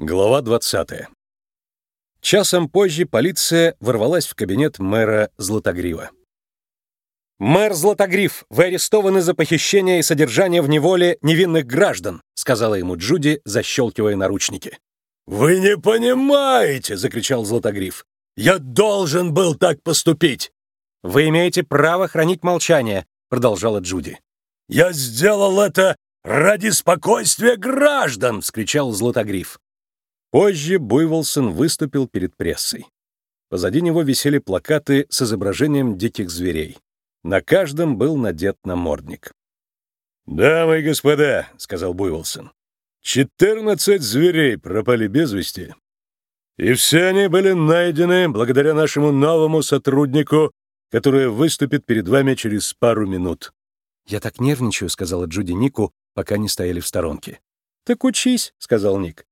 Глава 20. Часом позже полиция ворвалась в кабинет мэра Златогрива. «Мэр Златогрив, вы арестованы за похищение и содержание в неволе невинных граждан», сказала ему Джуди, защелкивая наручники. «Вы не понимаете!» — закричал Златогрив. «Я должен был так поступить!» «Вы имеете право хранить молчание», — продолжала Джуди. «Я сделал это ради спокойствия граждан!» — вскричал Златогрив. Позже Буйволсон выступил перед прессой. Позади него висели плакаты с изображением диких зверей. На каждом был надет намордник. «Дамы и господа», — сказал Буйволсон, — «четырнадцать зверей пропали без вести. И все они были найдены благодаря нашему новому сотруднику, который выступит перед вами через пару минут». «Я так нервничаю», — сказала Джуди Нику, пока не стояли в сторонке. «Так учись», — сказал Ник.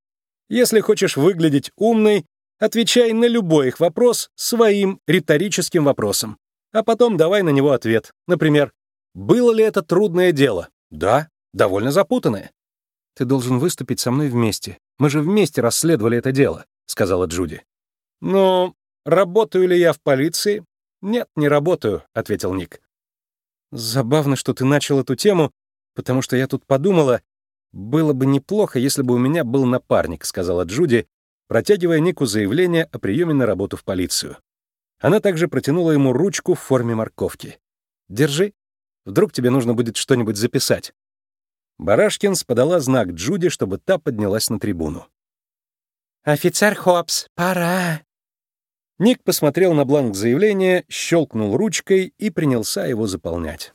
Если хочешь выглядеть умной, отвечай на любой их вопрос своим риторическим вопросом, а потом давай на него ответ. Например, «Было ли это трудное дело?» «Да, довольно запутанное». «Ты должен выступить со мной вместе. Мы же вместе расследовали это дело», — сказала Джуди. «Ну, работаю ли я в полиции?» «Нет, не работаю», — ответил Ник. «Забавно, что ты начал эту тему, потому что я тут подумала, «Было бы неплохо, если бы у меня был напарник», — сказала Джуди, протягивая Нику заявление о приеме на работу в полицию. Она также протянула ему ручку в форме морковки. «Держи. Вдруг тебе нужно будет что-нибудь записать». Барашкинс подала знак Джуди, чтобы та поднялась на трибуну. «Офицер Хопс, пора!» Ник посмотрел на бланк заявления, щелкнул ручкой и принялся его заполнять.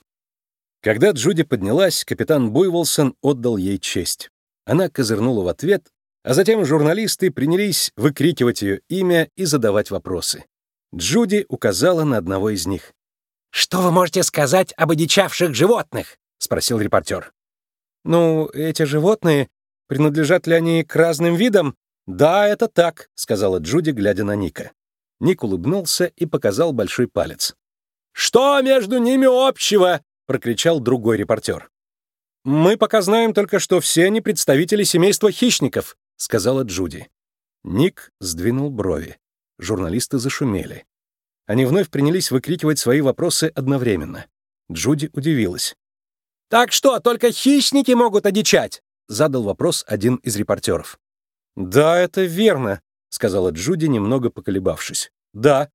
Когда Джуди поднялась, капитан Буйволсон отдал ей честь. Она козырнула в ответ, а затем журналисты принялись выкрикивать ее имя и задавать вопросы. Джуди указала на одного из них. «Что вы можете сказать об одичавших животных?» — спросил репортер. «Ну, эти животные, принадлежат ли они к разным видам?» «Да, это так», — сказала Джуди, глядя на Ника. Ник улыбнулся и показал большой палец. «Что между ними общего?» Прокричал другой репортер. «Мы пока знаем только, что все они представители семейства хищников», — сказала Джуди. Ник сдвинул брови. Журналисты зашумели. Они вновь принялись выкрикивать свои вопросы одновременно. Джуди удивилась. «Так что, только хищники могут одичать?» — задал вопрос один из репортеров. «Да, это верно», — сказала Джуди, немного поколебавшись. «Да».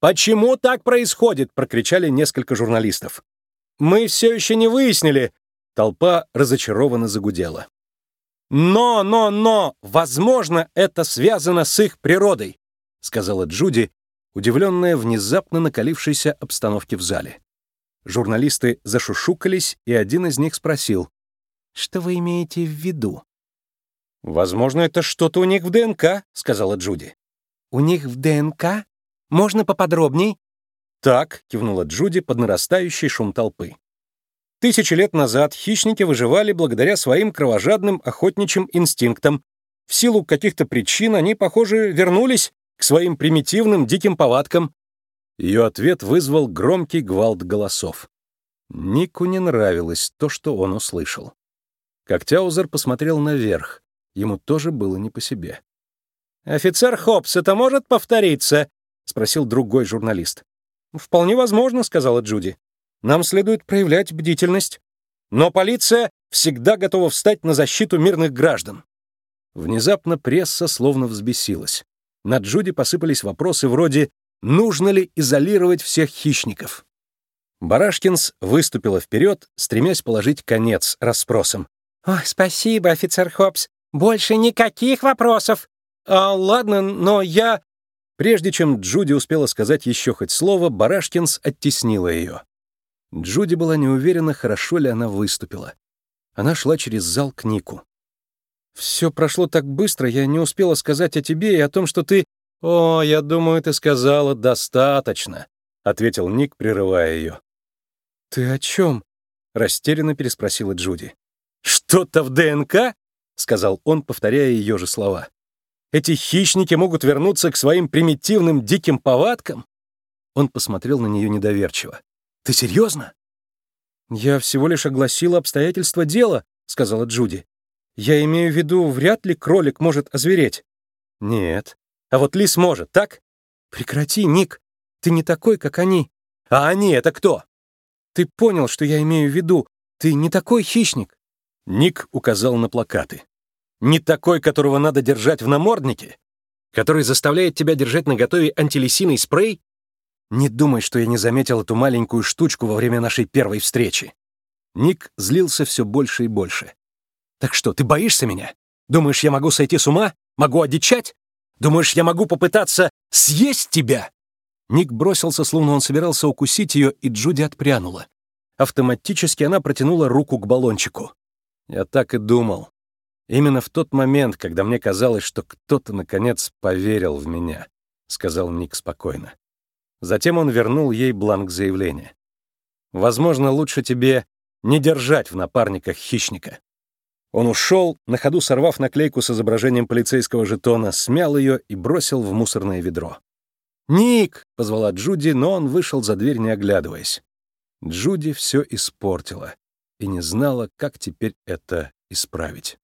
«Почему так происходит?» — прокричали несколько журналистов. Мы все еще не выяснили. Толпа разочарованно загудела. Но, но, но, возможно, это связано с их природой, сказала Джуди, удивленная внезапно накалившейся обстановке в зале. Журналисты зашушукались, и один из них спросил, «Что вы имеете в виду?» «Возможно, это что-то у них в ДНК», — сказала Джуди. «У них в ДНК? Можно поподробней?» «Так», — кивнула Джуди под нарастающий шум толпы. Тысячи лет назад хищники выживали благодаря своим кровожадным охотничьим инстинктам. В силу каких-то причин они, похоже, вернулись к своим примитивным диким повадкам. Ее ответ вызвал громкий гвалт голосов. Нику не нравилось то, что он услышал. Коктяузер посмотрел наверх. Ему тоже было не по себе. «Офицер Хопс, это может повториться?» — спросил другой журналист. «Вполне возможно», — сказала Джуди. «Нам следует проявлять бдительность. Но полиция всегда готова встать на защиту мирных граждан». Внезапно пресса словно взбесилась. На Джуди посыпались вопросы вроде «Нужно ли изолировать всех хищников?» Барашкинс выступила вперед, стремясь положить конец расспросам. «Ой, спасибо, офицер Хопс. Больше никаких вопросов». «А, ладно, но я...» Прежде чем Джуди успела сказать еще хоть слово, Барашкинс оттеснила ее. Джуди была не уверена, хорошо ли она выступила. Она шла через зал к Нику. «Все прошло так быстро, я не успела сказать о тебе и о том, что ты...» «О, я думаю, ты сказала достаточно», — ответил Ник, прерывая ее. «Ты о чем?» — растерянно переспросила Джуди. «Что-то в ДНК?» — сказал он, повторяя ее же слова. Эти хищники могут вернуться к своим примитивным диким повадкам?» Он посмотрел на нее недоверчиво. «Ты серьезно?» «Я всего лишь огласила обстоятельства дела», — сказала Джуди. Я имею в виду, вряд ли кролик может озвереть. Нет. А вот лис может, так? Прекрати, Ник. Ты не такой, как они. А они — это кто? Ты понял, что я имею в виду. Ты не такой хищник. Ник указал на плакаты. Не такой, которого надо держать в наморднике? Который заставляет тебя держать наготове антилисиный спрей? Не думай, что я не заметил эту маленькую штучку во время нашей первой встречи. Ник злился все больше и больше. Так что, ты боишься меня? Думаешь, я могу сойти с ума? Могу одичать? Думаешь, я могу попытаться съесть тебя?» Ник бросился, словно он собирался укусить ее, и Джуди отпрянула. Автоматически она протянула руку к баллончику. Я так и думал. Именно в тот момент, когда мне казалось, что кто-то, наконец, поверил в меня, — сказал Ник спокойно. Затем он вернул ей бланк заявления. «Возможно, лучше тебе не держать в напарниках хищника». Он ушел, на ходу сорвав наклейку с изображением полицейского жетона, смял ее и бросил в мусорное ведро. «Ник!» — позвала Джуди, но он вышел за дверь, не оглядываясь. Джуди все испортила и не знала, как теперь это исправить.